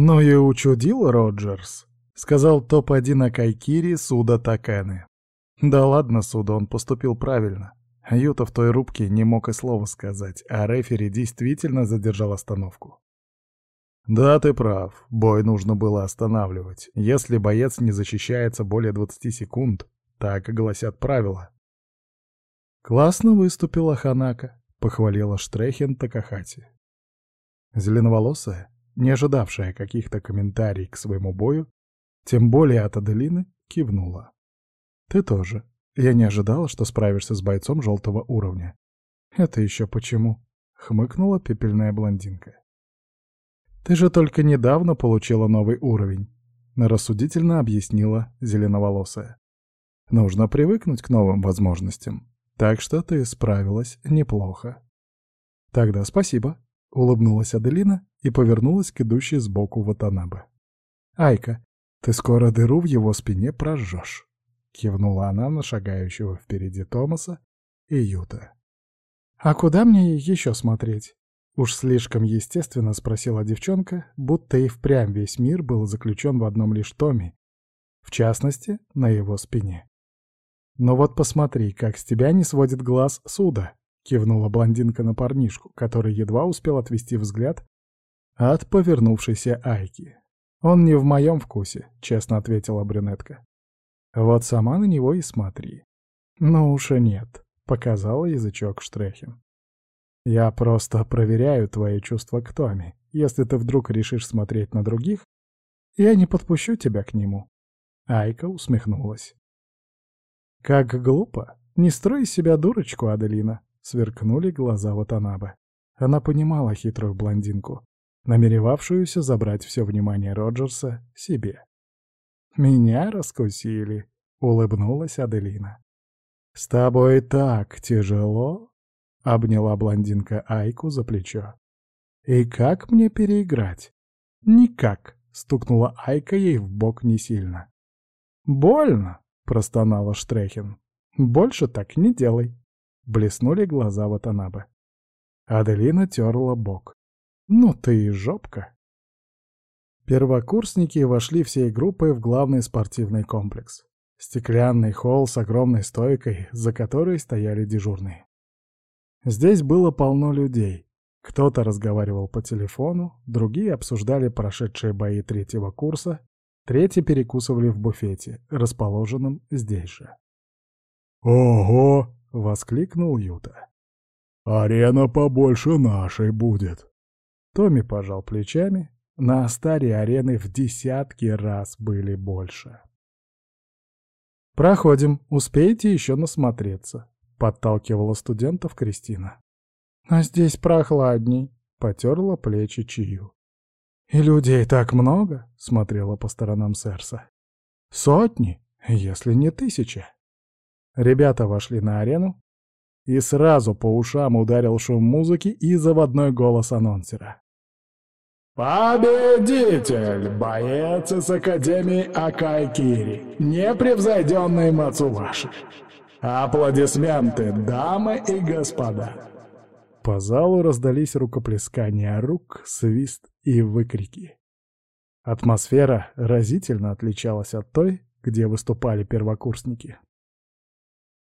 «Ну и учудил Роджерс», — сказал топ-1 Акайкири Суда Таканы. Да ладно, Суда, он поступил правильно. Юта в той рубке не мог и слова сказать, а рефери действительно задержал остановку. Да, ты прав, бой нужно было останавливать. Если боец не защищается более 20 секунд, так гласят правила. Классно выступила Ханака, похвалила Штрехин Такахати. Зеленоволосая, не ожидавшая каких-то комментариев к своему бою, тем более от Аделины, кивнула. «Ты тоже. Я не ожидала, что справишься с бойцом желтого уровня». «Это еще почему?» — хмыкнула пепельная блондинка. «Ты же только недавно получила новый уровень», — рассудительно объяснила зеленоволосая. «Нужно привыкнуть к новым возможностям, так что ты справилась неплохо». «Тогда спасибо», — улыбнулась Аделина и повернулась к идущей сбоку Ватанабе. «Айка, ты скоро дыру в его спине прожжешь», — кивнула она на шагающего впереди Томаса и Юта. «А куда мне еще смотреть?» Уж слишком естественно спросила девчонка, будто и впрямь весь мир был заключен в одном лишь томе, в частности, на его спине. «Но вот посмотри, как с тебя не сводит глаз суда», — кивнула блондинка на парнишку, который едва успел отвести взгляд от повернувшейся Айки. «Он не в моем вкусе», — честно ответила брюнетка. «Вот сама на него и смотри». «Ну уж и нет», — показала язычок Штрехин. «Я просто проверяю твои чувства к Томе. Если ты вдруг решишь смотреть на других, я не подпущу тебя к нему». Айка усмехнулась. «Как глупо! Не строй из себя дурочку, Аделина!» — сверкнули глаза Ватанабе. Она понимала хитрую блондинку намеревавшуюся забрать все внимание Роджерса себе. «Меня раскусили», — улыбнулась Аделина. «С тобой так тяжело?» — обняла блондинка Айку за плечо. «И как мне переиграть?» «Никак», — стукнула Айка ей в бок не сильно. «Больно», — простонала Штрехин. «Больше так не делай», — блеснули глаза Ватанабе. Аделина терла бок. Ну ты и жопка. Первокурсники вошли всей группой в главный спортивный комплекс. Стеклянный холл с огромной стойкой, за которой стояли дежурные. Здесь было полно людей. Кто-то разговаривал по телефону, другие обсуждали прошедшие бои третьего курса, третьи перекусывали в буфете, расположенном здесь же. «Ого!» — воскликнул Юта. «Арена побольше нашей будет!» Томми пожал плечами. На Астаре арены в десятки раз были больше. «Проходим, успеете еще насмотреться», — подталкивала студентов Кристина. «А здесь прохладней», — потерла плечи Чию. «И людей так много», — смотрела по сторонам Серса. «Сотни, если не тысячи». Ребята вошли на арену, и сразу по ушам ударил шум музыки и заводной голос анонсера. Победитель! Боец из Академии Акайкири, непревзойденный Мацуваши. Аплодисменты, дамы и господа. По залу раздались рукоплескания рук, свист и выкрики. Атмосфера разительно отличалась от той, где выступали первокурсники.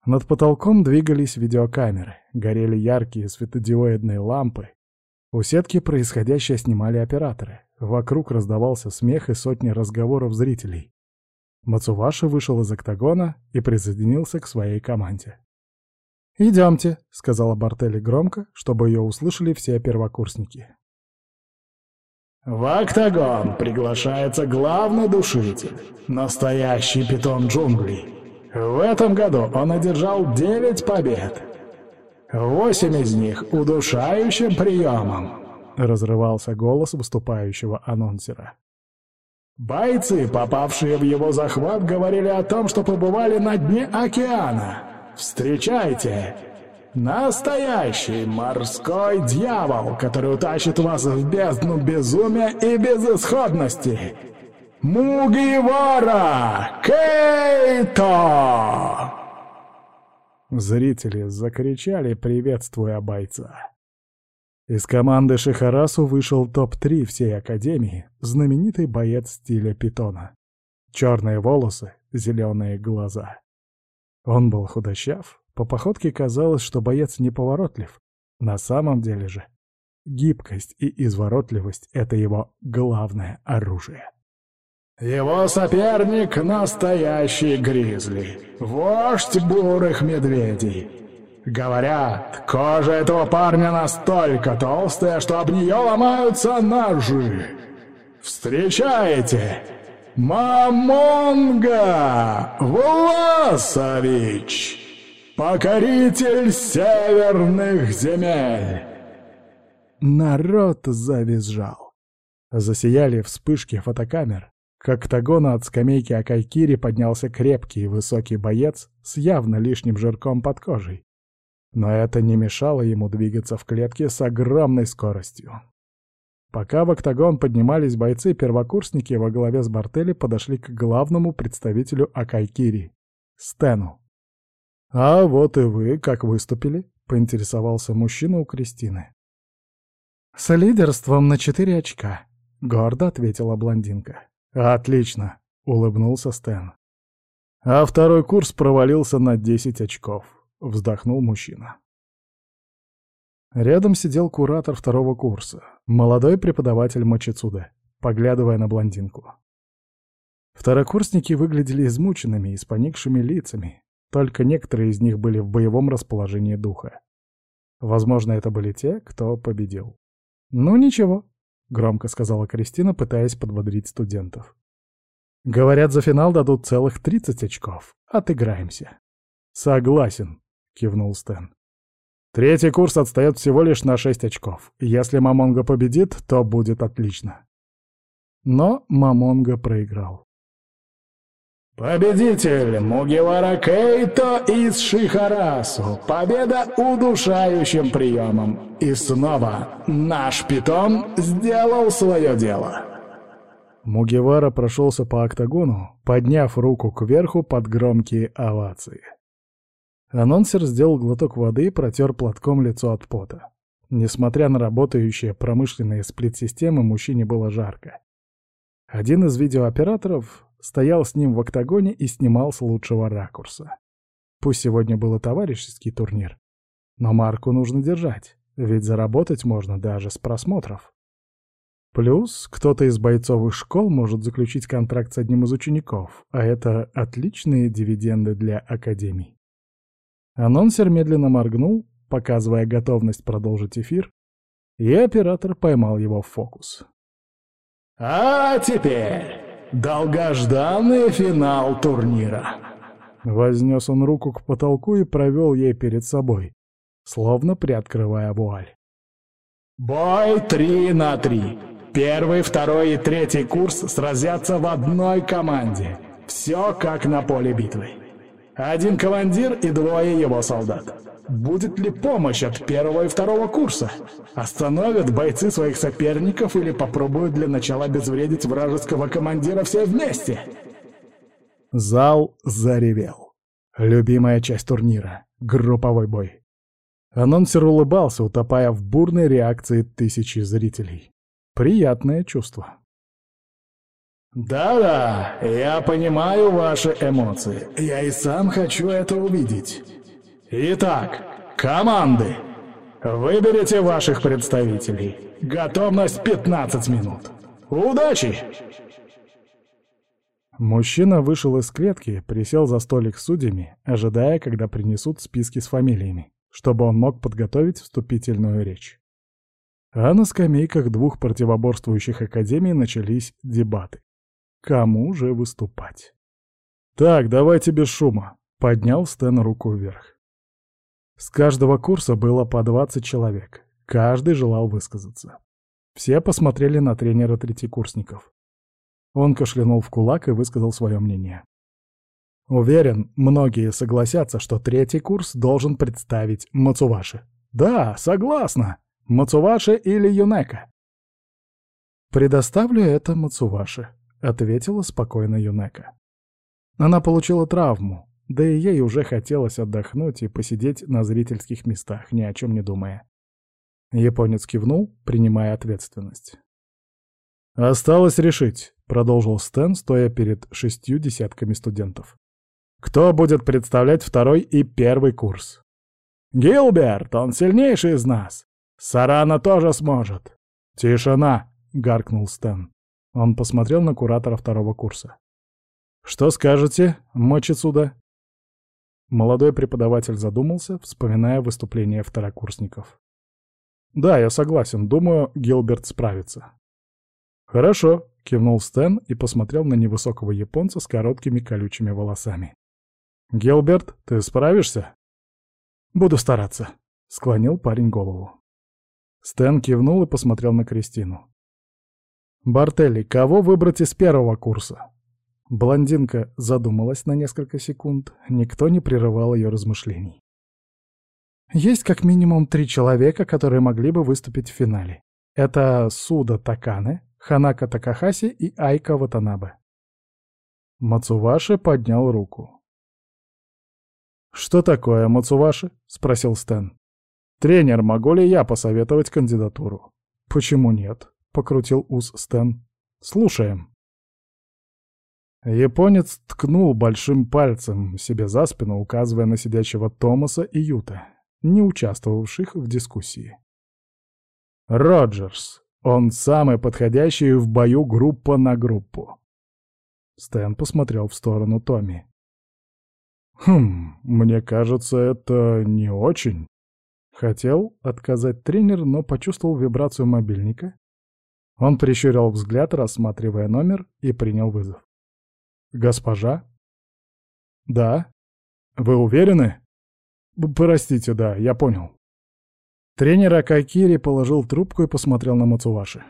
Над потолком двигались видеокамеры, горели яркие светодиоидные лампы, у сетки происходящее снимали операторы. Вокруг раздавался смех и сотни разговоров зрителей. Мацуваши вышел из октагона и присоединился к своей команде. «Идемте», — сказала Бартелли громко, чтобы ее услышали все первокурсники. В октагон приглашается главный душитель, настоящий питон джунглей. В этом году он одержал девять побед, Восемь из них удушающим приемом!» — разрывался голос выступающего анонсера. «Бойцы, попавшие в его захват, говорили о том, что побывали на дне океана. Встречайте! Настоящий морской дьявол, который утащит вас в бездну безумия и безысходности! Мугивара Кейто!» Зрители закричали, приветствуя бойца. Из команды Шихарасу вышел топ-3 всей Академии, знаменитый боец стиля питона. Черные волосы, зеленые глаза. Он был худощав, по походке казалось, что боец неповоротлив. На самом деле же гибкость и изворотливость — это его главное оружие. Его соперник — настоящий гризли, вождь бурых медведей. Говорят, кожа этого парня настолько толстая, что об нее ломаются ножи. Встречаете? Мамонга Власович, покоритель северных земель. Народ завизжал. Засияли вспышки фотокамер. К октагону от скамейки Акайкири поднялся крепкий и высокий боец с явно лишним жирком под кожей. Но это не мешало ему двигаться в клетке с огромной скоростью. Пока в октагон поднимались бойцы, первокурсники во главе с Бартели подошли к главному представителю Акайкири — Стэну. «А вот и вы, как выступили?» — поинтересовался мужчина у Кристины. «С лидерством на четыре очка», — гордо ответила блондинка. «Отлично», — улыбнулся Стэн. «А второй курс провалился на десять очков. — вздохнул мужчина. Рядом сидел куратор второго курса, молодой преподаватель Мачицуде, поглядывая на блондинку. Второкурсники выглядели измученными и с поникшими лицами, только некоторые из них были в боевом расположении духа. Возможно, это были те, кто победил. «Ну ничего», — громко сказала Кристина, пытаясь подбодрить студентов. «Говорят, за финал дадут целых 30 очков. Отыграемся». «Согласен», кивнул Стэн. Третий курс отстает всего лишь на шесть очков. Если Мамонга победит, то будет отлично. Но Мамонга проиграл. Победитель Мугивара Кейто из Шихарасу. Победа удушающим приемом. И снова наш питон сделал свое дело. Мугивара прошелся по октагону, подняв руку кверху под громкие овации. Анонсер сделал глоток воды и протер платком лицо от пота. Несмотря на работающие промышленные сплит-системы, мужчине было жарко. Один из видеооператоров стоял с ним в октагоне и снимал с лучшего ракурса. Пусть сегодня был товарищеский турнир, но марку нужно держать, ведь заработать можно даже с просмотров. Плюс кто-то из бойцовых школ может заключить контракт с одним из учеников, а это отличные дивиденды для академий. Анонсер медленно моргнул, показывая готовность продолжить эфир, и оператор поймал его в фокус. «А теперь долгожданный финал турнира!» Вознес он руку к потолку и провел ей перед собой, словно приоткрывая вуаль. «Бой три на три. Первый, второй и третий курс сразятся в одной команде. Все как на поле битвы. Один командир и двое его солдат. Будет ли помощь от первого и второго курса? Остановят бойцы своих соперников или попробуют для начала обезвредить вражеского командира все вместе? Зал заревел. Любимая часть турнира — групповой бой. Анонсер улыбался, утопая в бурной реакции тысячи зрителей. Приятное чувство. «Да-да, я понимаю ваши эмоции. Я и сам хочу это увидеть. Итак, команды. Выберите ваших представителей. Готовность 15 минут. Удачи!» Мужчина вышел из клетки, присел за столик с судьями, ожидая, когда принесут списки с фамилиями, чтобы он мог подготовить вступительную речь. А на скамейках двух противоборствующих академий начались дебаты. Кому же выступать? «Так, давайте без шума», — поднял Стэн руку вверх. С каждого курса было по 20 человек. Каждый желал высказаться. Все посмотрели на тренера третьекурсников. Он кашлянул в кулак и высказал свое мнение. Уверен, многие согласятся, что третий курс должен представить Мацуваши. Да, согласна. Мацуваши или Юнека. Предоставлю это Мацуваши. — ответила спокойно Юнека. Она получила травму, да и ей уже хотелось отдохнуть и посидеть на зрительских местах, ни о чем не думая. Японец кивнул, принимая ответственность. «Осталось решить», — продолжил Стэн, стоя перед шестью десятками студентов. «Кто будет представлять второй и первый курс?» «Гилберт, он сильнейший из нас! Сарана тоже сможет!» «Тишина!» — гаркнул Стэн. Он посмотрел на куратора второго курса. «Что скажете, Мочицуда?» Молодой преподаватель задумался, вспоминая выступления второкурсников. «Да, я согласен. Думаю, Гилберт справится». «Хорошо», — кивнул Стэн и посмотрел на невысокого японца с короткими колючими волосами. «Гилберт, ты справишься?» «Буду стараться», — склонил парень голову. Стэн кивнул и посмотрел на Кристину. «Бартелли, кого выбрать из первого курса?» Блондинка задумалась на несколько секунд, никто не прерывал ее размышлений. Есть как минимум три человека, которые могли бы выступить в финале. Это Суда Такане, Ханака Такахаси и Айка Ватанабе. Мацуваши поднял руку. «Что такое, Мацуваши?» — спросил Стэн. «Тренер, могу ли я посоветовать кандидатуру?» «Почему нет?» — покрутил ус Стэн. «Слушаем». Японец ткнул большим пальцем себе за спину, указывая на сидящего Томаса и Юта, не участвовавших в дискуссии. «Роджерс. Он самый подходящий в бою группа на группу». Стэн посмотрел в сторону Томми. «Хм, мне кажется, это не очень». Хотел отказать тренер, но почувствовал вибрацию мобильника. Он прищурил взгляд, рассматривая номер, и принял вызов. «Госпожа?» «Да. Вы уверены?» «Простите, да, я понял». Тренер Акакири положил трубку и посмотрел на Мацуваши.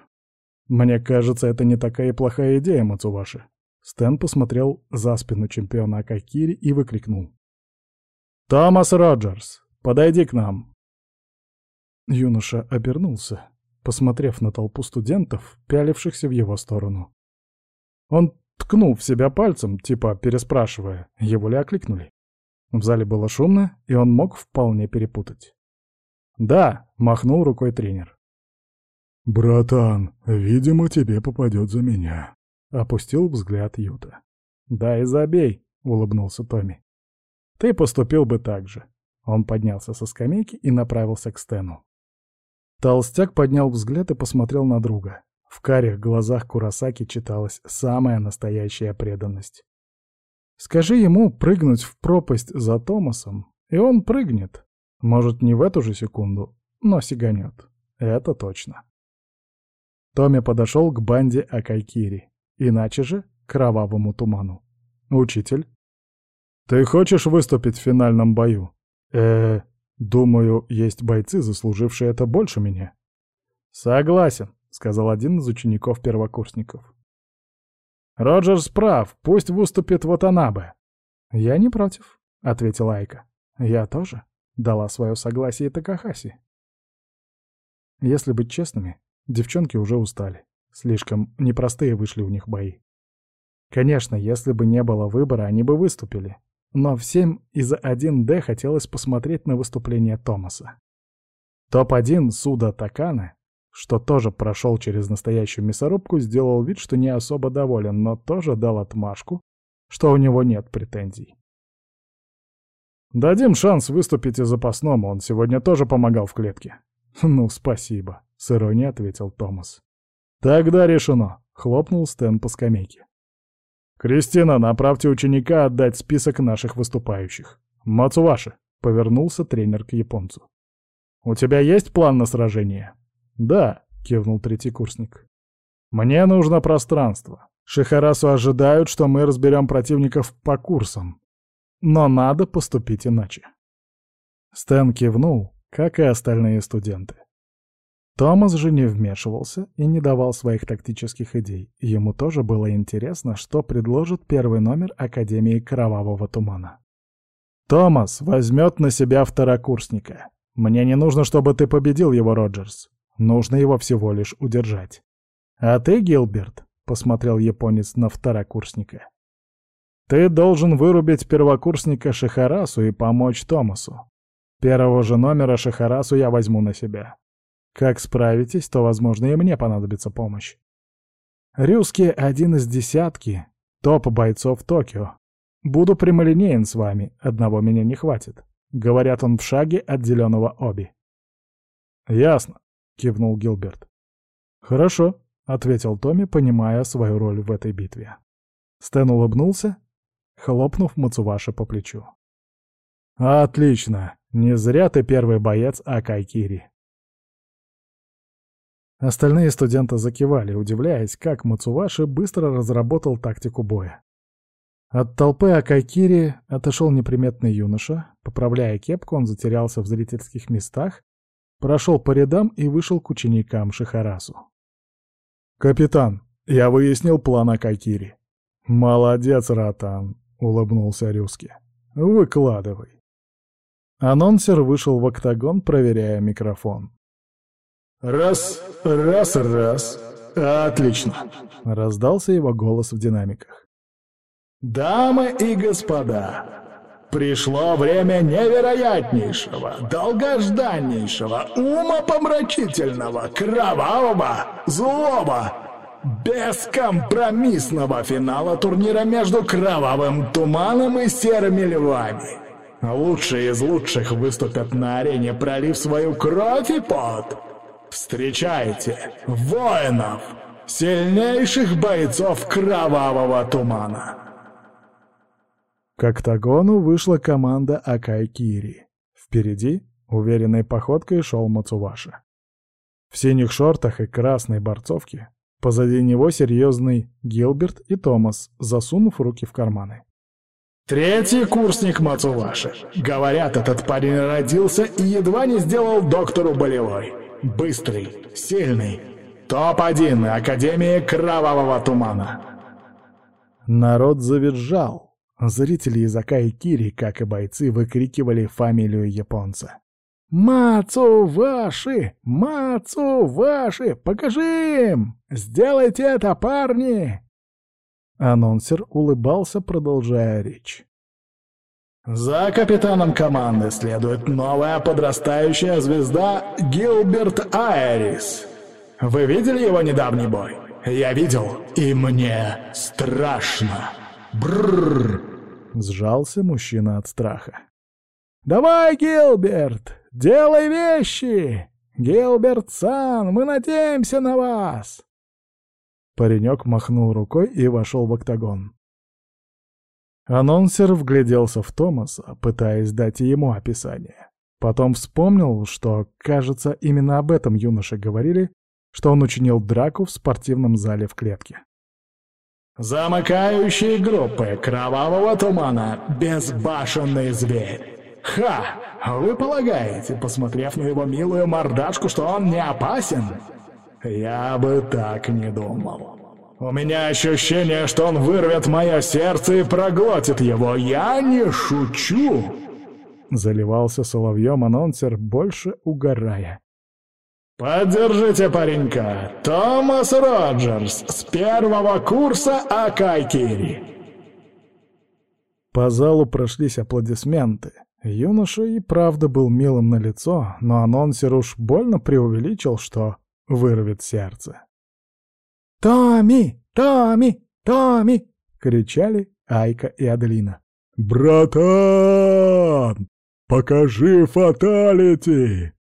«Мне кажется, это не такая плохая идея, Мацуваши». Стэн посмотрел за спину чемпиона Акакири и выкрикнул. «Томас Роджерс, подойди к нам!» Юноша обернулся, посмотрев на толпу студентов, пялившихся в его сторону. Он Ткнул в себя пальцем, типа переспрашивая, его ли окликнули. В зале было шумно, и он мог вполне перепутать. «Да», — махнул рукой тренер. «Братан, видимо, тебе попадет за меня», — опустил взгляд Юта. «Да и забей», — улыбнулся Томми. «Ты поступил бы так же». Он поднялся со скамейки и направился к Стэну. Толстяк поднял взгляд и посмотрел на друга. В карих глазах Курасаки читалась самая настоящая преданность. Скажи ему прыгнуть в пропасть за Томасом, и он прыгнет. Может, не в эту же секунду, но сиганет. Это точно. Томми подошел к банде Акайкири, иначе же к кровавому туману. «Учитель?» «Ты хочешь выступить в финальном бою?» э думаю, есть бойцы, заслужившие это больше меня». «Согласен сказал один из учеников-первокурсников. «Роджерс прав, пусть выступит Ватанабе». «Я не против», — ответила Айка. «Я тоже», — дала свое согласие Такахаси. Если быть честными, девчонки уже устали. Слишком непростые вышли у них бои. Конечно, если бы не было выбора, они бы выступили. Но всем из 1D хотелось посмотреть на выступление Томаса. Топ-1 Суда Такана что тоже прошел через настоящую мясорубку, сделал вид, что не особо доволен, но тоже дал отмашку, что у него нет претензий. «Дадим шанс выступить и запасному, он сегодня тоже помогал в клетке». «Ну, спасибо», — с иронией ответил Томас. «Тогда решено», — хлопнул Стэн по скамейке. «Кристина, направьте ученика отдать список наших выступающих. Мацуваши», — повернулся тренер к японцу. «У тебя есть план на сражение?» «Да», — кивнул третий курсник. «Мне нужно пространство. Шихарасу ожидают, что мы разберем противников по курсам. Но надо поступить иначе». Стэн кивнул, как и остальные студенты. Томас же не вмешивался и не давал своих тактических идей. Ему тоже было интересно, что предложит первый номер Академии Кровавого Тумана. «Томас возьмет на себя второкурсника. Мне не нужно, чтобы ты победил его, Роджерс. Нужно его всего лишь удержать. А ты, Гилберт, — посмотрел японец на второкурсника, — ты должен вырубить первокурсника Шихарасу и помочь Томасу. Первого же номера Шихарасу я возьму на себя. Как справитесь, то, возможно, и мне понадобится помощь. Рюски один из десятки, топ бойцов Токио. Буду прямолинеен с вами, одного меня не хватит. Говорят, он в шаге от зеленого оби. Ясно, кивнул Гилберт. Хорошо, ответил Томми, понимая свою роль в этой битве. Стэн улыбнулся, хлопнув Мацуваши по плечу. «Отлично! Не зря ты первый боец Акайкири!» Остальные студенты закивали, удивляясь, как Мацуваши быстро разработал тактику боя. От толпы Акайкири отошел неприметный юноша. Поправляя кепку, он затерялся в зрительских местах, прошел по рядам и вышел к ученикам Шихарасу. «Капитан, я выяснил план Акайкири». «Молодец, Ратан», — улыбнулся Рюски. «Выкладывай». Анонсер вышел в октагон, проверяя микрофон. «Раз, раз, раз. Отлично!» — раздался его голос в динамиках. «Дамы и господа, пришло время невероятнейшего, долгожданнейшего, умопомрачительного, кровавого, злого, бескомпромиссного финала турнира между Кровавым Туманом и Серыми Львами. Лучшие из лучших выступят на арене, пролив свою кровь и пот. Встречайте воинов, сильнейших бойцов Кровавого Тумана. К октагону вышла команда Акай Кири. Впереди уверенной походкой шел Мацуваши. В синих шортах и красной борцовке Позади него серьезный Гилберт и Томас, засунув руки в карманы. «Третий курсник Мацуваши. Говорят, этот парень родился и едва не сделал доктору болевой. Быстрый, сильный. Топ-1 Академии Кровавого Тумана». Народ завизжал. Зрители из Акаи Кири, как и бойцы, выкрикивали фамилию японца. «Мацу ваши! Мацу ваши! Покажи им! Сделайте это, парни!» Анонсер улыбался, продолжая речь. «За капитаном команды следует новая подрастающая звезда Гилберт Айрис. Вы видели его недавний бой? Я видел, и мне страшно. Бррр!» Сжался мужчина от страха. «Давай, Гилберт, делай вещи! Гилберт-сан, мы надеемся на вас!» Паренек махнул рукой и вошел в октагон. Анонсер вгляделся в Томаса, пытаясь дать ему описание. Потом вспомнил, что, кажется, именно об этом юноше говорили, что он учинил драку в спортивном зале в клетке. «Замыкающие группы Кровавого Тумана, безбашенный зверь!» «Ха! Вы полагаете, посмотрев на его милую мордашку, что он не опасен?» «Я бы так не думал. У меня ощущение, что он вырвет мое сердце и проглотит его. Я не шучу!» Заливался соловьем анонсер, больше угорая. «Поддержите паренька! Томас Роджерс с первого курса Акайкири!» По залу прошлись аплодисменты. Юноша и правда был милым на лицо, но анонсер уж больно преувеличил, что вырвет сердце. «Томми! Томми! Томми!» — кричали Айка и Аделина. «Братан! Покажи фаталити!»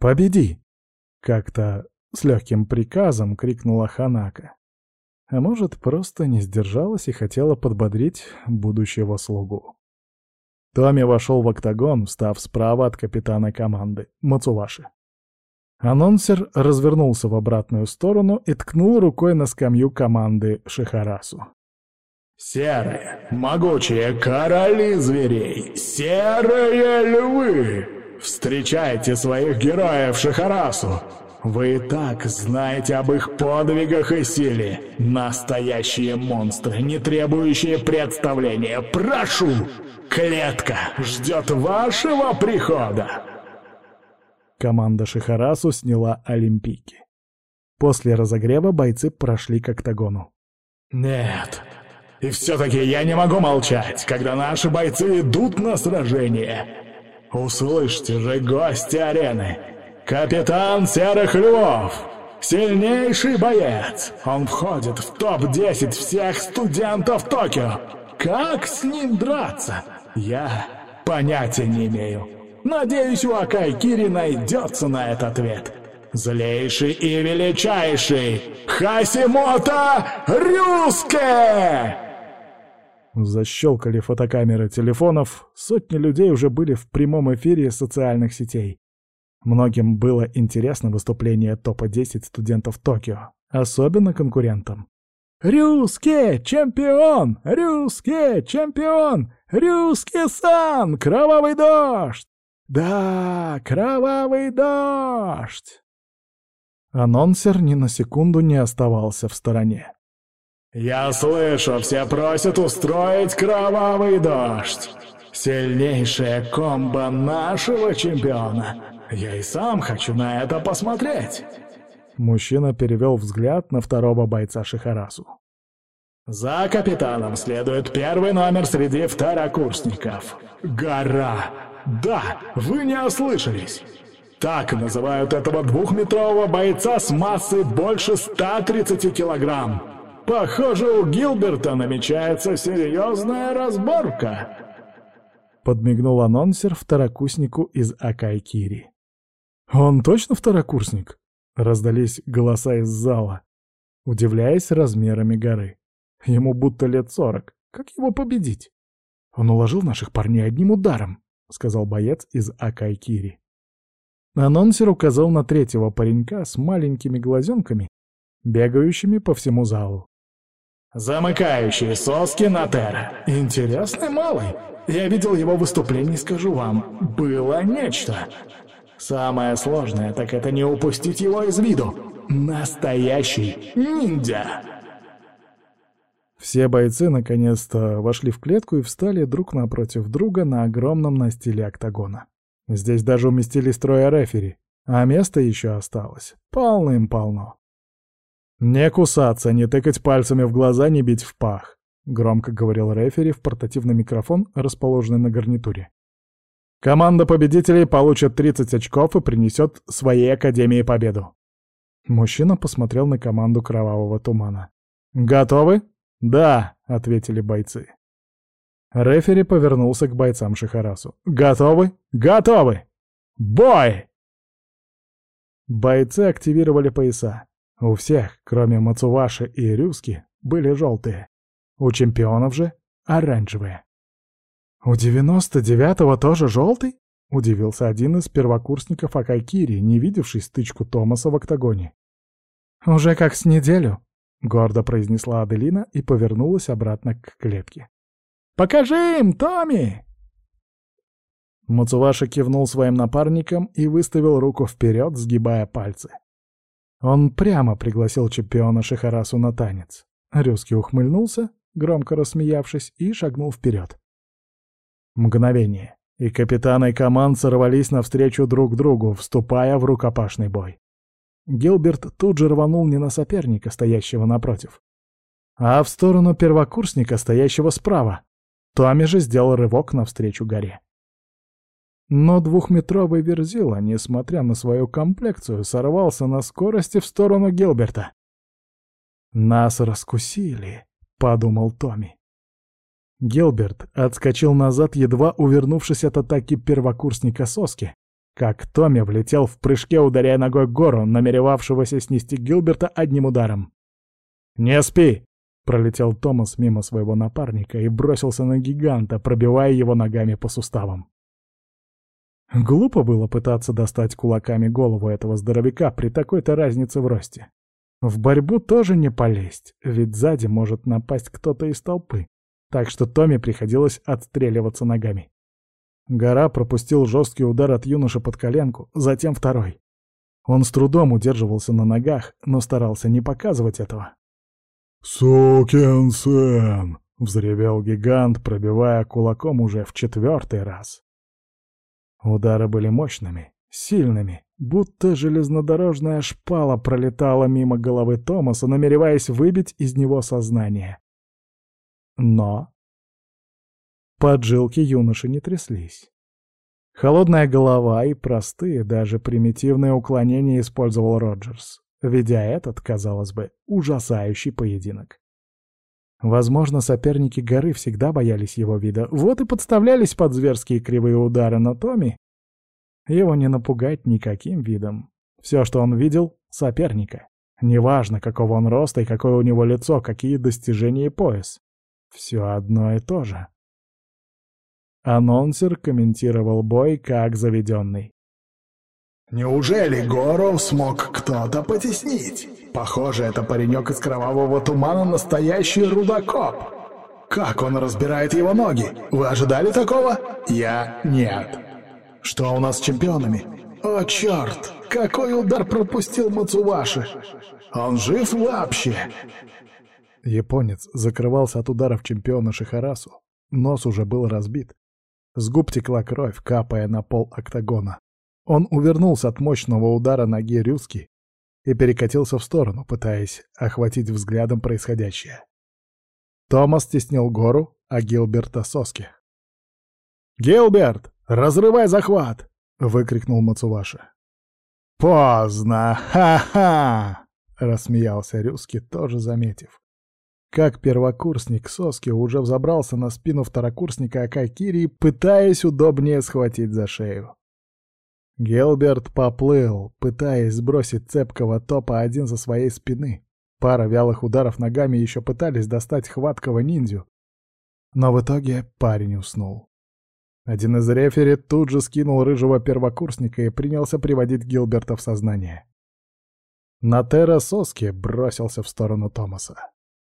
«Победи!» — как-то с легким приказом крикнула Ханака. А может, просто не сдержалась и хотела подбодрить будущего слугу. Томми вошел в октагон, встав справа от капитана команды, Мацуваши. Анонсер развернулся в обратную сторону и ткнул рукой на скамью команды Шихарасу. «Серые, могучие короли зверей, серые львы! Встречайте своих героев Шихарасу! Вы и так знаете об их подвигах и силе. Настоящие монстры, не требующие представления. Прошу, клетка ждет вашего прихода!» Команда Шихарасу сняла олимпийки. После разогрева бойцы прошли к октагону. «Нет, и все-таки я не могу молчать, когда наши бойцы идут на сражение. Услышьте же, гости арены, Капитан Серых Львов! Сильнейший боец! Он входит в топ-10 всех студентов Токио! Как с ним драться? Я понятия не имею. Надеюсь, у Акай Кири найдется на этот ответ. Злейший и величайший Хасимото Рюске! Защелкали фотокамеры телефонов, сотни людей уже были в прямом эфире социальных сетей. Многим было интересно выступление топа-10 студентов Токио, особенно конкурентам. «Рюске! Чемпион! Рюске! Чемпион! Рюске-сан! Кровавый дождь! Да, кровавый дождь!» Анонсер ни на секунду не оставался в стороне. «Я слышу, все просят устроить кровавый дождь. Сильнейшая комбо нашего чемпиона. Я и сам хочу на это посмотреть». Мужчина перевел взгляд на второго бойца Шихарасу. «За капитаном следует первый номер среди второкурсников. Гора. Да, вы не ослышались. Так называют этого двухметрового бойца с массой больше 130 килограмм. Похоже, у Гилберта намечается серьезная разборка. Подмигнул анонсер второкурснику из Акайкири. «Он точно второкурсник?» — раздались голоса из зала, удивляясь размерами горы. Ему будто лет сорок. Как его победить? Он уложил наших парней одним ударом, — сказал боец из Акайкири. Анонсер указал на третьего паренька с маленькими глазенками, бегающими по всему залу. Замыкающий соски на Терра. Интересный малый. Я видел его выступление скажу вам, было нечто. Самое сложное, так это не упустить его из виду. Настоящий ниндзя. Все бойцы наконец-то вошли в клетку и встали друг напротив друга на огромном настиле октагона. Здесь даже уместились трое рефери, а места еще осталось. Полным-полно. «Не кусаться, не тыкать пальцами в глаза, не бить в пах», — громко говорил рефери в портативный микрофон, расположенный на гарнитуре. «Команда победителей получит 30 очков и принесет своей Академии победу». Мужчина посмотрел на команду Кровавого Тумана. «Готовы?» «Да», — ответили бойцы. Рефери повернулся к бойцам Шихарасу. «Готовы? Готовы! Бой!» Бойцы активировали пояса. У всех, кроме Мацуваши и Рюски, были желтые. У чемпионов же — оранжевые. «У девяносто девятого тоже желтый?» — удивился один из первокурсников Акайкири, не видевший стычку Томаса в октагоне. «Уже как с неделю», — гордо произнесла Аделина и повернулась обратно к клетке. «Покажи им, Томми!» Мацуваши кивнул своим напарникам и выставил руку вперед, сгибая пальцы. Он прямо пригласил чемпиона Шихарасу на танец. Рюский ухмыльнулся, громко рассмеявшись, и шагнул вперед. Мгновение, и капитаны команд сорвались навстречу друг другу, вступая в рукопашный бой. Гилберт тут же рванул не на соперника, стоящего напротив, а в сторону первокурсника, стоящего справа. Томми же сделал рывок навстречу горе. Но двухметровый Верзила, несмотря на свою комплекцию, сорвался на скорости в сторону Гилберта. «Нас раскусили», — подумал Томми. Гилберт отскочил назад, едва увернувшись от атаки первокурсника Соски, как Томми влетел в прыжке, ударяя ногой гору, намеревавшегося снести Гилберта одним ударом. «Не спи!» — пролетел Томас мимо своего напарника и бросился на гиганта, пробивая его ногами по суставам. Глупо было пытаться достать кулаками голову этого здоровяка при такой-то разнице в росте. В борьбу тоже не полезть, ведь сзади может напасть кто-то из толпы, так что Томми приходилось отстреливаться ногами. Гора пропустил жесткий удар от юноши под коленку, затем второй. Он с трудом удерживался на ногах, но старался не показывать этого. «Сукин взревел гигант, пробивая кулаком уже в четвертый раз. Удары были мощными, сильными, будто железнодорожная шпала пролетала мимо головы Томаса, намереваясь выбить из него сознание. Но поджилки юноши не тряслись. Холодная голова и простые, даже примитивные уклонения использовал Роджерс, ведя этот, казалось бы, ужасающий поединок. Возможно, соперники горы всегда боялись его вида, вот и подставлялись под зверские кривые удары, но Томми его не напугать никаким видом. Все, что он видел — соперника. Неважно, какого он роста и какое у него лицо, какие достижения и пояс. Все одно и то же. Анонсер комментировал бой как заведенный. «Неужели Гору смог кто-то потеснить? Похоже, это паренек из кровавого тумана настоящий рудокоп. Как он разбирает его ноги? Вы ожидали такого? Я нет. Что у нас с чемпионами? О, черт! Какой удар пропустил Мацуваши! Он жив вообще?» Японец закрывался от ударов чемпиона Шихарасу. Нос уже был разбит. С губ текла кровь, капая на пол октагона. Он увернулся от мощного удара ноги Рюски и перекатился в сторону, пытаясь охватить взглядом происходящее. Томас стеснил гору, а Гилберта — соски. «Гилберт, разрывай захват!» — выкрикнул Мацуваши. «Поздно! Ха-ха!» — рассмеялся Рюски, тоже заметив. Как первокурсник Соски уже взобрался на спину второкурсника Акакири, пытаясь удобнее схватить за шею. Гелберт поплыл, пытаясь сбросить цепкого топа один со своей спины. Пара вялых ударов ногами еще пытались достать хваткого ниндзю. Но в итоге парень уснул. Один из рефери тут же скинул рыжего первокурсника и принялся приводить Гилберта в сознание. Натера Соски бросился в сторону Томаса.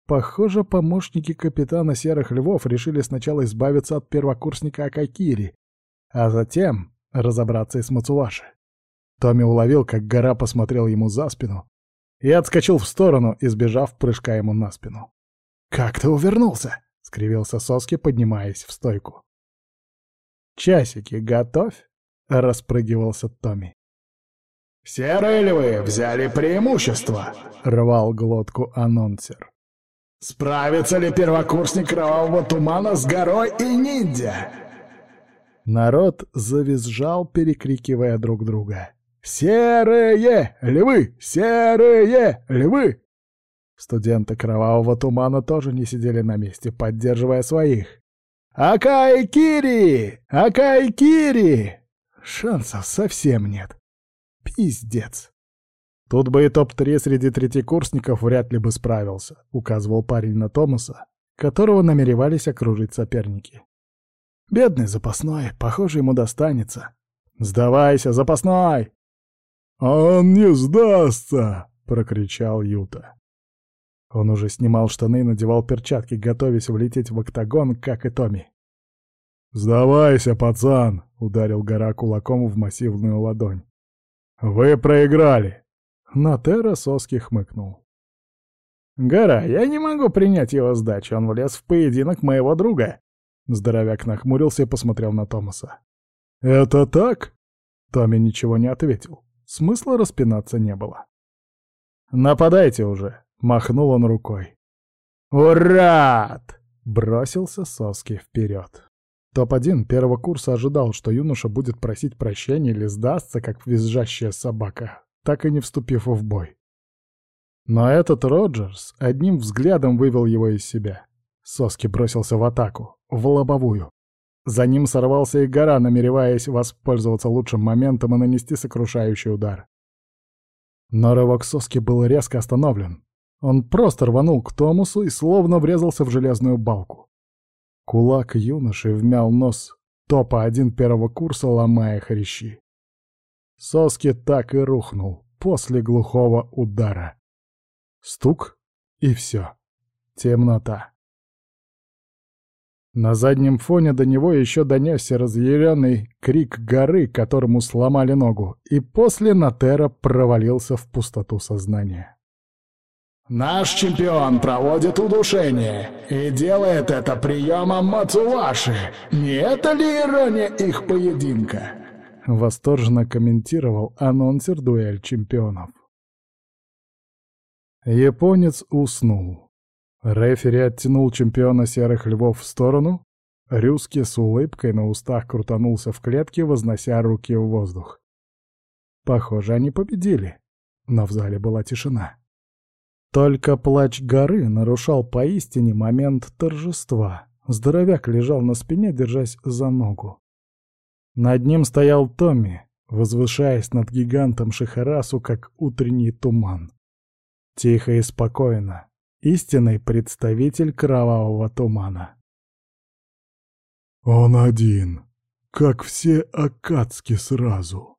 Похоже, помощники капитана Серых Львов решили сначала избавиться от первокурсника Акакири, а затем разобраться и с Мацуваши. Томми уловил, как гора посмотрел ему за спину и отскочил в сторону, избежав прыжка ему на спину. «Как ты увернулся?» — скривился Соски, поднимаясь в стойку. «Часики готовь!» — распрыгивался Томми. «Серые львы взяли преимущество!» — рвал глотку анонсер. Справится ли первокурсник кровавого тумана с горой и ниндзя? Народ завизжал, перекрикивая друг друга. «Серые львы! Серые львы!» Студенты кровавого тумана тоже не сидели на месте, поддерживая своих. «Акай-Кири! Акай-Кири!» Шансов совсем нет. Пиздец. Тут бы и топ-3 среди третьекурсников вряд ли бы справился, указывал парень на Томаса, которого намеревались окружить соперники. Бедный запасной, похоже, ему достанется. «Сдавайся, запасной!» «Он не сдастся!» — прокричал Юта. Он уже снимал штаны и надевал перчатки, готовясь влететь в октагон, как и Томми. «Сдавайся, пацан!» — ударил гора кулаком в массивную ладонь. «Вы проиграли! Но Терра соски хмыкнул. «Гора, я не могу принять его сдачу, он влез в поединок моего друга!» Здоровяк нахмурился и посмотрел на Томаса. «Это так?» Томми ничего не ответил. Смысла распинаться не было. «Нападайте уже!» — махнул он рукой. «Урат!» — бросился соски вперед. Топ-1 первого курса ожидал, что юноша будет просить прощения или сдастся, как визжащая собака так и не вступив в бой. Но этот Роджерс одним взглядом вывел его из себя. Соски бросился в атаку, в лобовую. За ним сорвался и гора, намереваясь воспользоваться лучшим моментом и нанести сокрушающий удар. Но рывок Соски был резко остановлен. Он просто рванул к Томусу и словно врезался в железную балку. Кулак юноши вмял нос топа один первого курса, ломая хрящи. Соски так и рухнул после глухого удара. Стук — и все. Темнота. На заднем фоне до него еще донесся разъяренный крик горы, которому сломали ногу, и после Натера провалился в пустоту сознания. «Наш чемпион проводит удушение и делает это приемом Мацуваши. Не это ли ирония их поединка?» Восторженно комментировал анонсер дуэль чемпионов. Японец уснул. Рефери оттянул чемпиона Серых Львов в сторону, Рюски с улыбкой на устах крутанулся в клетке, вознося руки в воздух. Похоже, они победили, но в зале была тишина. Только плач горы нарушал поистине момент торжества. Здоровяк лежал на спине, держась за ногу. Над ним стоял Томми, возвышаясь над гигантом Шихарасу, как утренний туман. Тихо и спокойно. Истинный представитель кровавого тумана. «Он один, как все Акацки сразу»,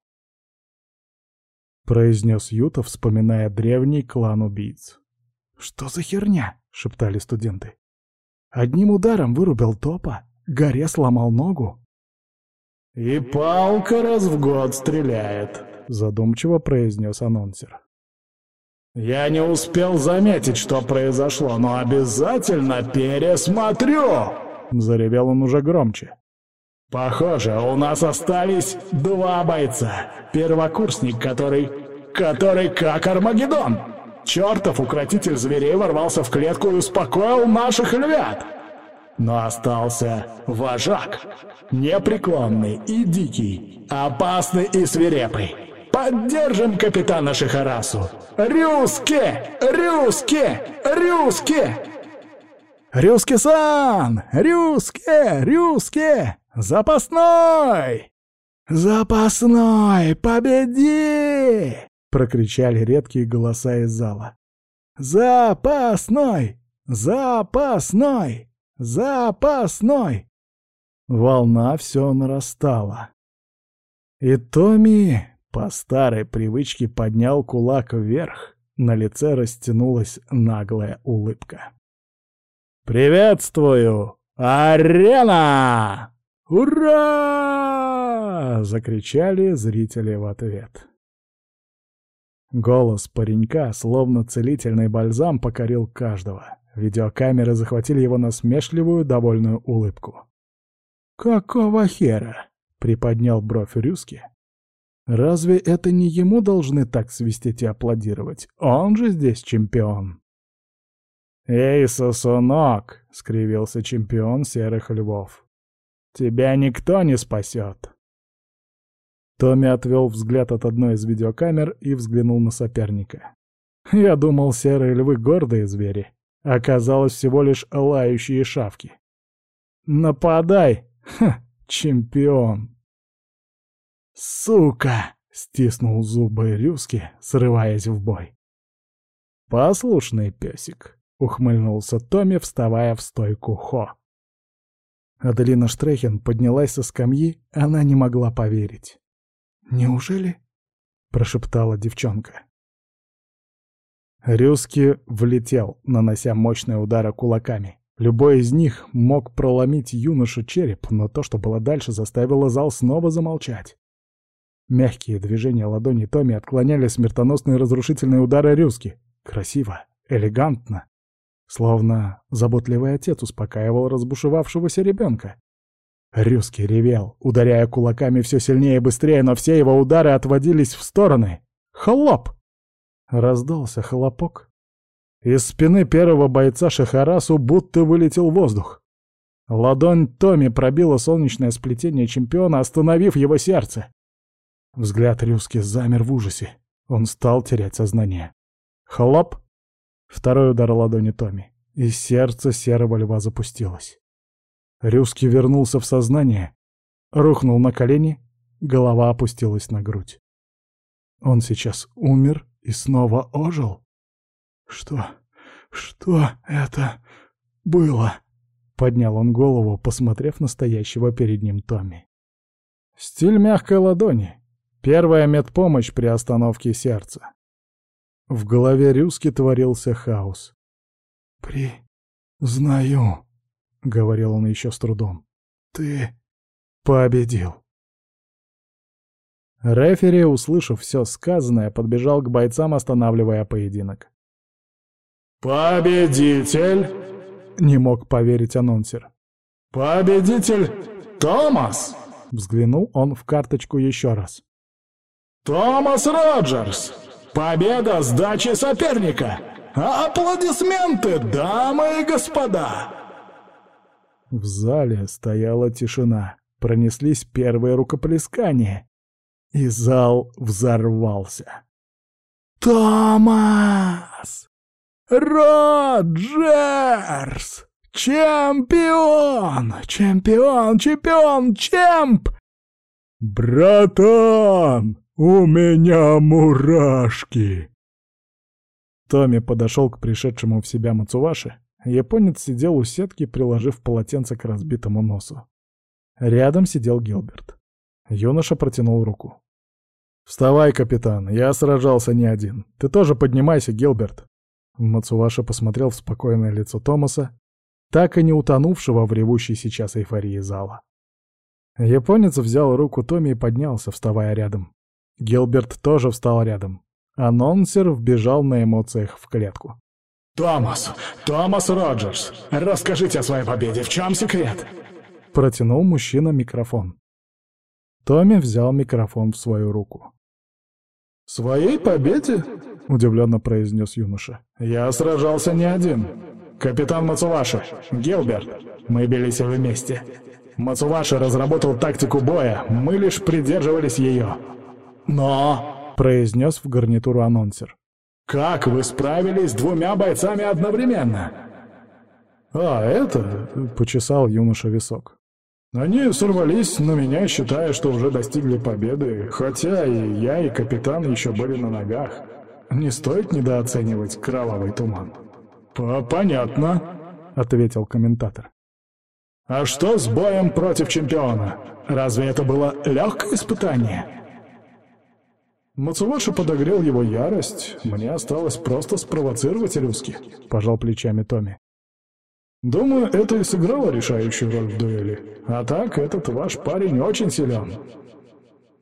— произнес Юта, вспоминая древний клан убийц. «Что за херня?» — шептали студенты. «Одним ударом вырубил топа, горе сломал ногу». «И палка раз в год стреляет», — задумчиво произнес анонсер. «Я не успел заметить, что произошло, но обязательно пересмотрю!» Заревел он уже громче. «Похоже, у нас остались два бойца. Первокурсник, который... который как Армагеддон. Чертов укротитель зверей ворвался в клетку и успокоил наших львят. Но остался вожак. Непреклонный и дикий, опасный и свирепый. Поддержим капитана Шихарасу! Рюске! Рюске! Рюске! «Рюске-сан! Рюске! Рюске! Запасной! Запасной! Победи!» — прокричали редкие голоса из зала. «Запасной! Запасной! Запасной!» Волна все нарастала. И Томми по старой привычке поднял кулак вверх, на лице растянулась наглая улыбка. «Приветствую! Арена!» «Ура!» — закричали зрители в ответ. Голос паренька, словно целительный бальзам, покорил каждого. Видеокамеры захватили его насмешливую, довольную улыбку. «Какого хера?» — приподнял бровь Рюски. «Разве это не ему должны так свистеть и аплодировать? Он же здесь чемпион!» «Эй, сосунок!» — скривился чемпион серых львов. «Тебя никто не спасет!» Томми отвел взгляд от одной из видеокамер и взглянул на соперника. «Я думал, серые львы — гордые звери. Оказалось, всего лишь лающие шавки. Нападай! Ха, чемпион!» «Сука!» — стиснул зубы Рюски, срываясь в бой. «Послушный песик», ухмыльнулся Томми, вставая в стойку Хо. Аделина Штрехин поднялась со скамьи, она не могла поверить. «Неужели?» — прошептала девчонка. Рюски влетел, нанося мощные удары кулаками. Любой из них мог проломить юношу череп, но то, что было дальше, заставило зал снова замолчать. Мягкие движения ладони Томми отклоняли смертоносные разрушительные удары Рюски. Красиво, элегантно. Словно заботливый отец успокаивал разбушевавшегося ребенка. Рюский ревел, ударяя кулаками все сильнее и быстрее, но все его удары отводились в стороны. Хлоп! Раздался хлопок. Из спины первого бойца Шахарасу будто вылетел воздух. Ладонь Томи пробила солнечное сплетение чемпиона, остановив его сердце. Взгляд Рюски замер в ужасе. Он стал терять сознание. Хлоп! Второй удар ладони Томи, и сердце серого льва запустилось. Рюски вернулся в сознание, рухнул на колени, голова опустилась на грудь. Он сейчас умер и снова ожил? Что? Что это было? Поднял он голову, посмотрев на стоящего перед ним Томми. Стиль мягкой ладони. Первая медпомощь при остановке сердца. В голове Рюски творился хаос. «Признаю», — говорил он еще с трудом, — «ты победил». Рефери, услышав все сказанное, подбежал к бойцам, останавливая поединок. «Победитель!» — не мог поверить анонсер. «Победитель Томас!» — взглянул он в карточку еще раз. «Томас Роджерс!» Победа сдачи соперника! Аплодисменты, дамы и господа!» В зале стояла тишина. Пронеслись первые рукоплескания. И зал взорвался. «Томас! Роджерс! Чемпион! Чемпион! Чемпион! Чемп!» «Братан, у меня мурашки!» Томми подошел к пришедшему в себя Мацуваши. Японец сидел у сетки, приложив полотенце к разбитому носу. Рядом сидел Гилберт. Юноша протянул руку. «Вставай, капитан, я сражался не один. Ты тоже поднимайся, Гилберт». Мацуваша посмотрел в спокойное лицо Томаса, так и не утонувшего в ревущей сейчас эйфории зала. Японец взял руку Томми и поднялся, вставая рядом. Гилберт тоже встал рядом. Анонсер вбежал на эмоциях в клетку. «Томас! Томас Роджерс! Расскажите о своей победе, в чем секрет?» Протянул мужчина микрофон. Томми взял микрофон в свою руку. «Своей победе?» — удивленно произнес юноша. «Я сражался не один. Капитан Мацуваши, Гилберт, мы бились вместе. Мацуваши разработал тактику боя, мы лишь придерживались ее. Но произнес в гарнитуру анонсер. «Как вы справились с двумя бойцами одновременно?» «А, это...» — почесал юноша висок. «Они сорвались на меня, считая, что уже достигли победы, хотя и я, и капитан еще были на ногах. Не стоит недооценивать кровавый туман». «Понятно», — ответил комментатор. «А что с боем против чемпиона? Разве это было легкое испытание?» Мацуваши подогрел его ярость, мне осталось просто спровоцировать Рюски, пожал плечами Томи. Думаю, это и сыграло решающую роль в дуэли. А так, этот ваш парень очень силен.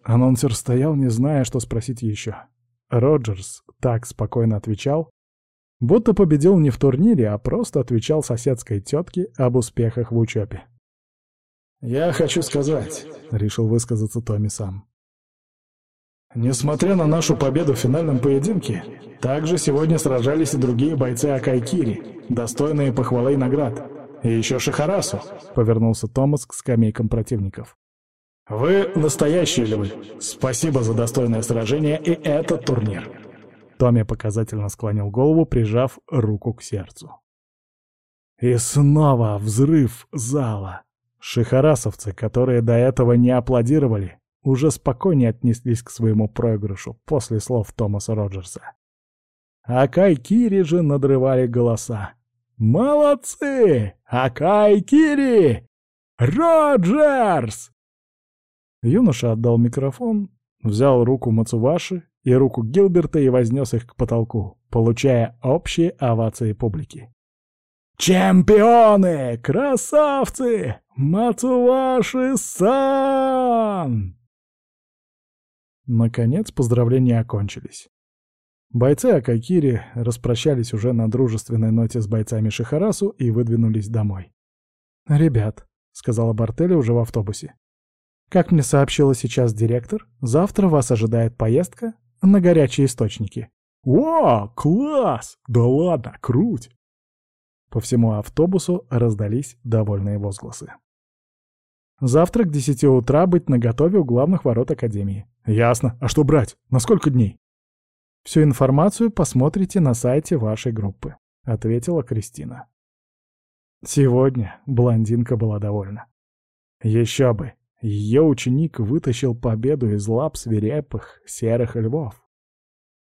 Анонсер стоял, не зная, что спросить еще. Роджерс так спокойно отвечал, будто победил не в турнире, а просто отвечал соседской тетке об успехах в учебе. «Я хочу сказать», — решил высказаться Томми сам. Несмотря на нашу победу в финальном поединке, также сегодня сражались и другие бойцы Акайкири, достойные похвалы и наград. И еще Шихарасу, — повернулся Томас к скамейкам противников. «Вы настоящие львы. Спасибо за достойное сражение и этот турнир». Томми показательно склонил голову, прижав руку к сердцу. И снова взрыв зала. Шихарасовцы, которые до этого не аплодировали, уже спокойнее отнеслись к своему проигрышу после слов Томаса Роджерса. Акай Кири же надрывали голоса. «Молодцы! Акай Кири! Роджерс!» Юноша отдал микрофон, взял руку Мацуваши и руку Гилберта и вознес их к потолку, получая общие овации публики. «Чемпионы! Красавцы! Мацуваши-сан!» Наконец поздравления окончились. Бойцы Акакири распрощались уже на дружественной ноте с бойцами Шихарасу и выдвинулись домой. «Ребят», — сказала Бартелли уже в автобусе, — «как мне сообщила сейчас директор, завтра вас ожидает поездка на горячие источники». «О, класс! Да ладно, круть!» По всему автобусу раздались довольные возгласы. Завтра к десяти утра быть наготове у главных ворот Академии. Ясно. А что брать? На сколько дней? Всю информацию посмотрите на сайте вашей группы, ответила Кристина. Сегодня блондинка была довольна. Еще бы, ее ученик вытащил победу из лап свирепых серых львов.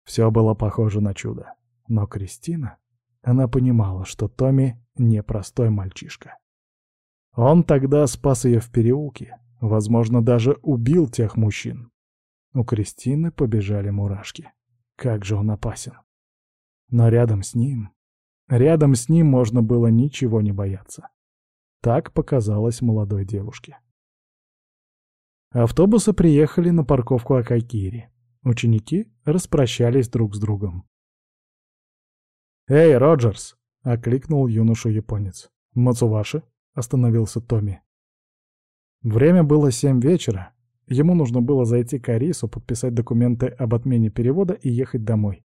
Все было похоже на чудо. Но Кристина, она понимала, что Томми непростой мальчишка. Он тогда спас ее в переулке, возможно, даже убил тех мужчин. У Кристины побежали мурашки. Как же он опасен. Но рядом с ним... Рядом с ним можно было ничего не бояться. Так показалось молодой девушке. Автобусы приехали на парковку Акайкири. Ученики распрощались друг с другом. «Эй, Роджерс!» — окликнул юношу японец. «Мацуваши?» остановился Томми. Время было семь вечера. Ему нужно было зайти к Арису, подписать документы об отмене перевода и ехать домой.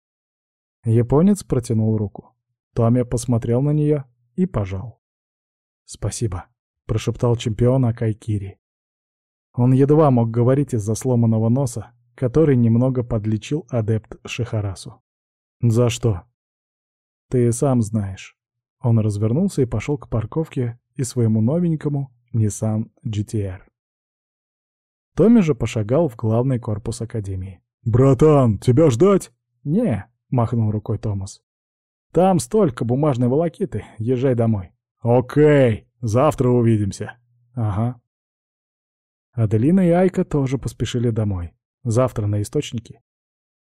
Японец протянул руку. Томми посмотрел на нее и пожал. «Спасибо», — прошептал чемпион Акайкири. Он едва мог говорить из-за сломанного носа, который немного подлечил адепт Шихарасу. «За что?» «Ты сам знаешь». Он развернулся и пошел к парковке и своему новенькому Nissan GTR. Томми же пошагал в главный корпус Академии. «Братан, тебя ждать?» «Не», — махнул рукой Томас. «Там столько бумажной волокиты, езжай домой». «Окей, завтра увидимся». «Ага». Аделина и Айка тоже поспешили домой. Завтра на источники.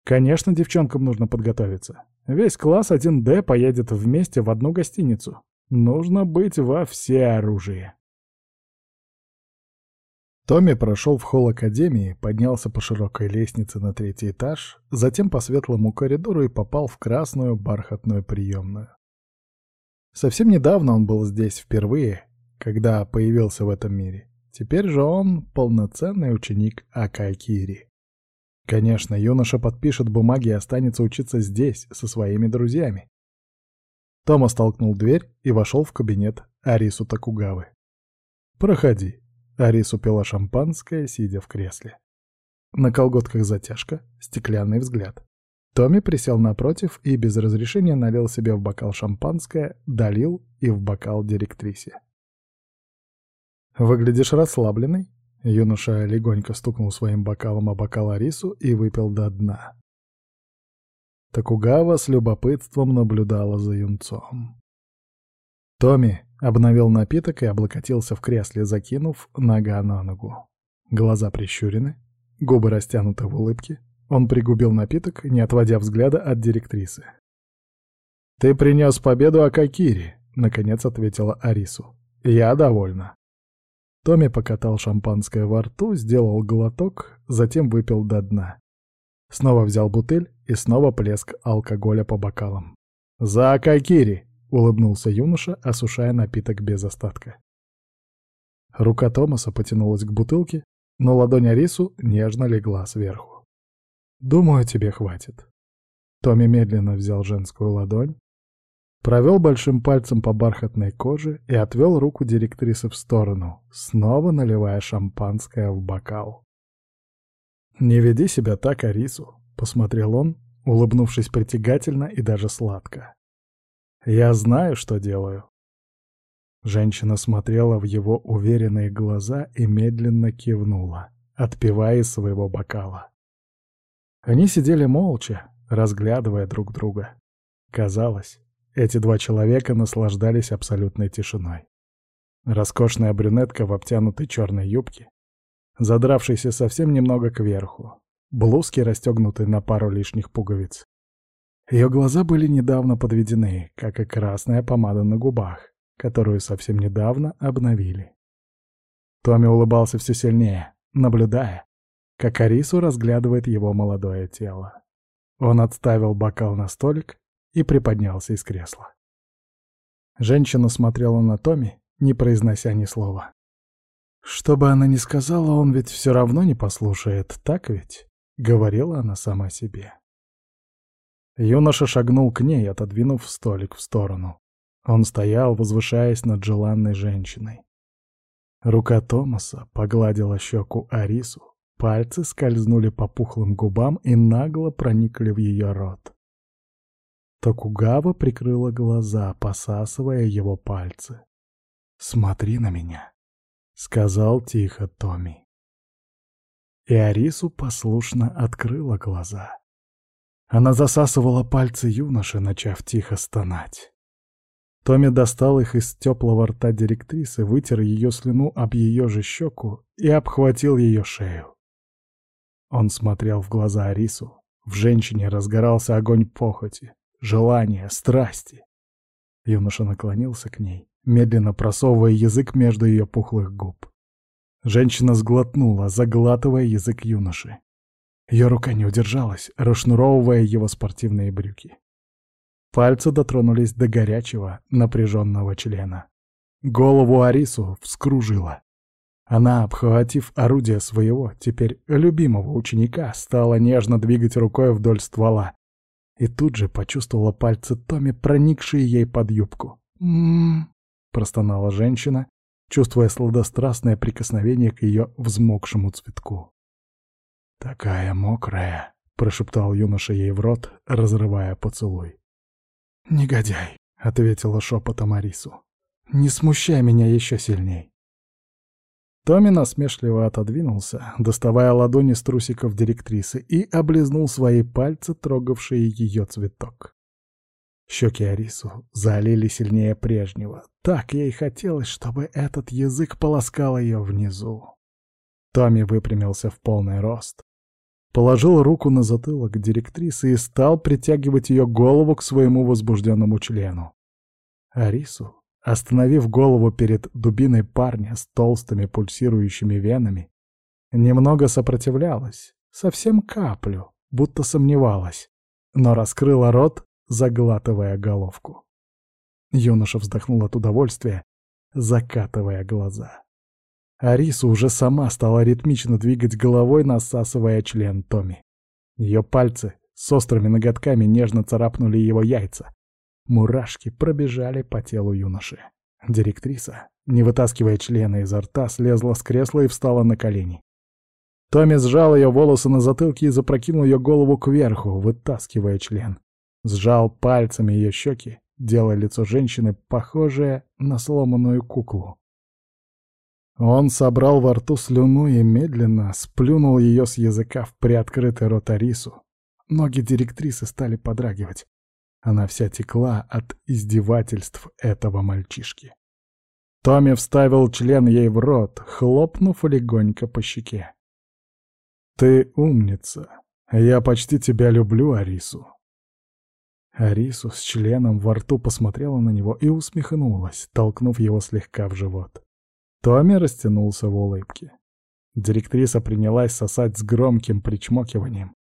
Конечно, девчонкам нужно подготовиться. Весь класс 1D поедет вместе в одну гостиницу. Нужно быть во всеоружии. Томми прошел в холл Академии, поднялся по широкой лестнице на третий этаж, затем по светлому коридору и попал в красную бархатную приемную. Совсем недавно он был здесь впервые, когда появился в этом мире. Теперь же он полноценный ученик Акайкири. Конечно, юноша подпишет бумаги и останется учиться здесь, со своими друзьями. Тома столкнул дверь и вошел в кабинет Арису Такугавы. «Проходи», Арис упила шампанское, сидя в кресле. На колготках затяжка, стеклянный взгляд. Томми присел напротив и без разрешения налил себе в бокал шампанское, долил и в бокал директрисе. «Выглядишь расслабленный?» Юноша легонько стукнул своим бокалом о бокал Арису и выпил до дна. Такугава с любопытством наблюдала за юнцом. «Томми, Обновил напиток и облокотился в кресле, закинув нога на ногу. Глаза прищурены, губы растянуты в улыбке. Он пригубил напиток, не отводя взгляда от директрисы. «Ты принес победу Акакири», — наконец ответила Арису. «Я довольна». Томми покатал шампанское во рту, сделал глоток, затем выпил до дна. Снова взял бутыль и снова плеск алкоголя по бокалам. «За Акакири!» — улыбнулся юноша, осушая напиток без остатка. Рука Томаса потянулась к бутылке, но ладонь Арису нежно легла сверху. «Думаю, тебе хватит». Томми медленно взял женскую ладонь, провел большим пальцем по бархатной коже и отвел руку директрисы в сторону, снова наливая шампанское в бокал. «Не веди себя так, Арису», — посмотрел он, улыбнувшись притягательно и даже сладко. Я знаю, что делаю. Женщина смотрела в его уверенные глаза и медленно кивнула, отпивая из своего бокала. Они сидели молча, разглядывая друг друга. Казалось, эти два человека наслаждались абсолютной тишиной. Роскошная брюнетка в обтянутой черной юбке, задравшейся совсем немного кверху, блузки, расстегнутые на пару лишних пуговиц, ее глаза были недавно подведены, как и красная помада на губах, которую совсем недавно обновили. Томми улыбался все сильнее, наблюдая, как Арису разглядывает его молодое тело. Он отставил бокал на столик и приподнялся из кресла. Женщина смотрела на Томми, не произнося ни слова. «Что бы она ни сказала, он ведь все равно не послушает, так ведь?» — говорила она сама себе. Юноша шагнул к ней, отодвинув столик в сторону. Он стоял, возвышаясь над желанной женщиной. Рука Томаса погладила щеку Арису, пальцы скользнули по пухлым губам и нагло проникли в ее рот. Токугава прикрыла глаза, посасывая его пальцы. «Смотри на меня», — сказал тихо Томи. И Арису послушно открыла глаза. Она засасывала пальцы юноши, начав тихо стонать. Томми достал их из теплого рта директрисы, вытер ее слюну об ее же щеку и обхватил ее шею. Он смотрел в глаза Арису. В женщине разгорался огонь похоти, желания, страсти. Юноша наклонился к ней, медленно просовывая язык между ее пухлых губ. Женщина сглотнула, заглатывая язык юноши. Ее рука не удержалась, расшнуровывая его спортивные брюки. Пальцы дотронулись до горячего, напряженного члена. Голову Арису вскружила. Она, обхватив орудие своего, теперь любимого ученика, стала нежно двигать рукой вдоль ствола. И тут же почувствовала пальцы Томи, проникшие ей под юбку. «М-м-м», простонала женщина, чувствуя сладострастное прикосновение к ее взмокшему цветку. «Такая мокрая!» — прошептал юноша ей в рот, разрывая поцелуй. «Негодяй!» — ответила шепотом Арису. «Не смущай меня еще сильней!» Томми насмешливо отодвинулся, доставая ладони с трусиков директрисы, и облизнул свои пальцы, трогавшие ее цветок. Щеки Арису залили сильнее прежнего. Так ей хотелось, чтобы этот язык полоскал ее внизу. Томми выпрямился в полный рост, положил руку на затылок директрисы и стал притягивать ее голову к своему возбужденному члену. Арису, остановив голову перед дубиной парня с толстыми пульсирующими венами, немного сопротивлялась, совсем каплю, будто сомневалась, но раскрыла рот, заглатывая головку. Юноша вздохнул от удовольствия, закатывая глаза. Ариса уже сама стала ритмично двигать головой, насасывая член Томи. Ее пальцы с острыми ноготками нежно царапнули его яйца. Мурашки пробежали по телу юноши. Директриса, не вытаскивая члена изо рта, слезла с кресла и встала на колени. Томми сжал ее волосы на затылке и запрокинул ее голову кверху, вытаскивая член. Сжал пальцами ее щеки, делая лицо женщины похожее на сломанную куклу. Он собрал во рту слюну и медленно сплюнул ее с языка в приоткрытый рот Арису. Ноги директрисы стали подрагивать. Она вся текла от издевательств этого мальчишки. Томми вставил член ей в рот, хлопнув легонько по щеке. «Ты умница. Я почти тебя люблю, Арису». Арису с членом во рту посмотрела на него и усмехнулась, толкнув его слегка в живот. Томми растянулся в улыбке. Директриса принялась сосать с громким причмокиванием.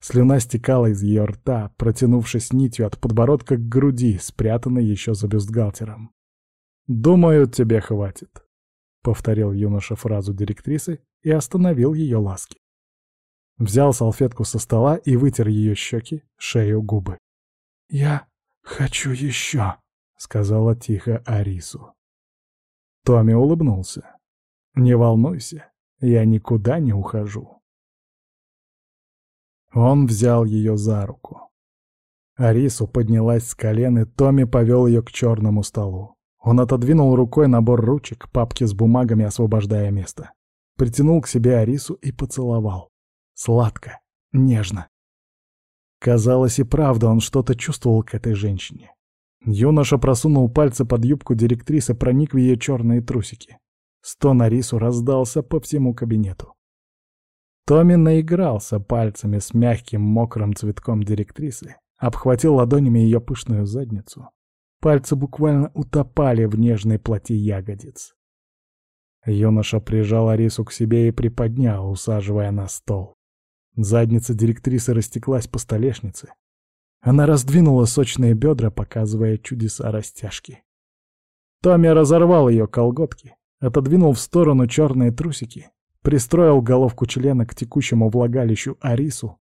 Слюна стекала из ее рта, протянувшись нитью от подбородка к груди, спрятанной еще за бюстгальтером. «Думаю, тебе хватит», — повторил юноша фразу директрисы и остановил ее ласки. Взял салфетку со стола и вытер ее щеки, шею, губы. «Я хочу еще», — сказала тихо Арису. Томми улыбнулся. «Не волнуйся, я никуда не ухожу». Он взял ее за руку. Арису поднялась с колен, и Томми повел ее к черному столу. Он отодвинул рукой набор ручек, папки с бумагами, освобождая место. Притянул к себе Арису и поцеловал. Сладко, нежно. Казалось, и правда он что-то чувствовал к этой женщине. Юноша просунул пальцы под юбку директрисы, проник в ее черные трусики. Стон Арису раздался по всему кабинету. Томми наигрался пальцами с мягким мокрым цветком директрисы, обхватил ладонями ее пышную задницу. Пальцы буквально утопали в нежной плоти ягодиц. Юноша прижал Арису к себе и приподнял, усаживая на стол. Задница директрисы растеклась по столешнице. Она раздвинула сочные бедра, показывая чудеса растяжки. Томми разорвал ее колготки, отодвинул в сторону черные трусики, пристроил головку члена к текущему влагалищу Арису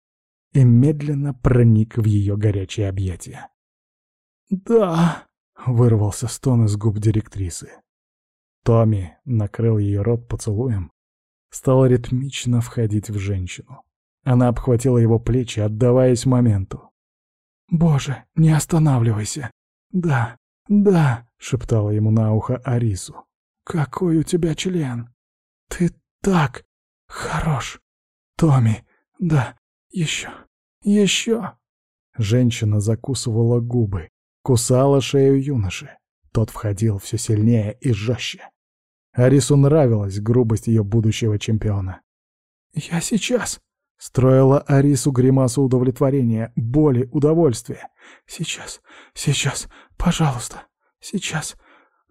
и медленно проник в ее горячие объятия. «Да!» — вырвался стон из губ директрисы. Томми накрыл ее рот поцелуем, стал ритмично входить в женщину. Она обхватила его плечи, отдаваясь моменту. «Боже, не останавливайся!» «Да, да!» — шептала ему на ухо Арису. «Какой у тебя член! Ты так хорош! Томми, да, еще, еще!» Женщина закусывала губы, кусала шею юноши. Тот входил все сильнее и жестче. Арису нравилась грубость ее будущего чемпиона. «Я сейчас!» Строила Арису гримасу удовлетворения, боли, удовольствия. «Сейчас, сейчас, пожалуйста, сейчас,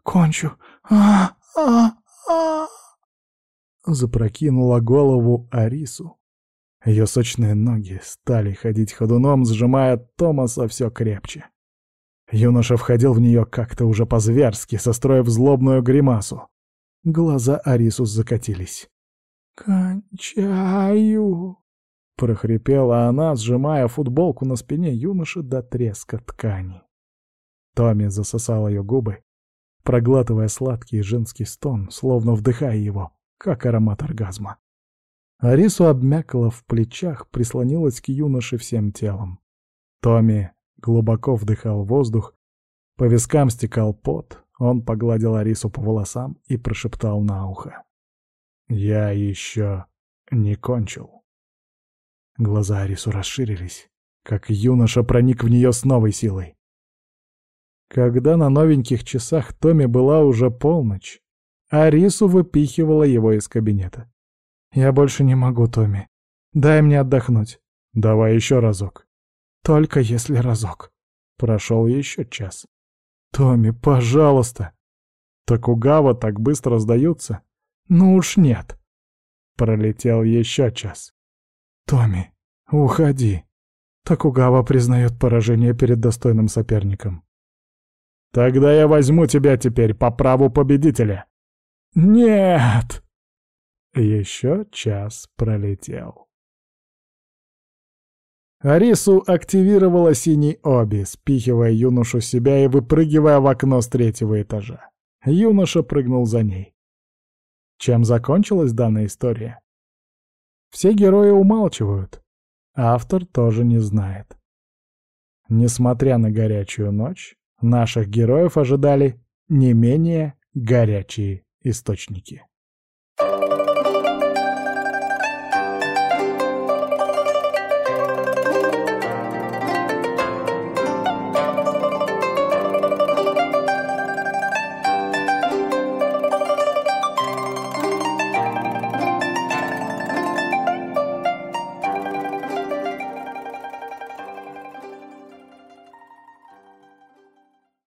кончу. а а а Запрокинула голову Арису. Ее сочные ноги стали ходить ходуном, сжимая Томаса все крепче. Юноша входил в нее как-то уже по-зверски, состроив злобную гримасу. Глаза Арису закатились. «Кончаю!» — прохрипела она, сжимая футболку на спине юноши до треска ткани. Томми засосал ее губы, проглатывая сладкий женский стон, словно вдыхая его, как аромат оргазма. Арису обмякла в плечах, прислонилась к юноше всем телом. Томми глубоко вдыхал воздух, по вискам стекал пот, он погладил Арису по волосам и прошептал на ухо. «Я еще не кончил». Глаза Арису расширились, как юноша проник в нее с новой силой. Когда на новеньких часах Томми была уже полночь, Арису выпихивала его из кабинета. «Я больше не могу, Томми. Дай мне отдохнуть». «Давай еще разок». «Только если разок». Прошел еще час. «Томми, пожалуйста!» «Токугава так быстро сдаются?» «Ну уж нет!» Пролетел еще час. «Томми, уходи!» Токугава признает поражение перед достойным соперником. «Тогда я возьму тебя теперь по праву победителя!» «Нет!» Еще час пролетел. Арису активировала синий оби, спихивая юношу себя и выпрыгивая в окно с третьего этажа. Юноша прыгнул за ней. Чем закончилась данная история? Все герои умалчивают. Автор тоже не знает. Несмотря на горячую ночь, наших героев ожидали не менее горячие источники.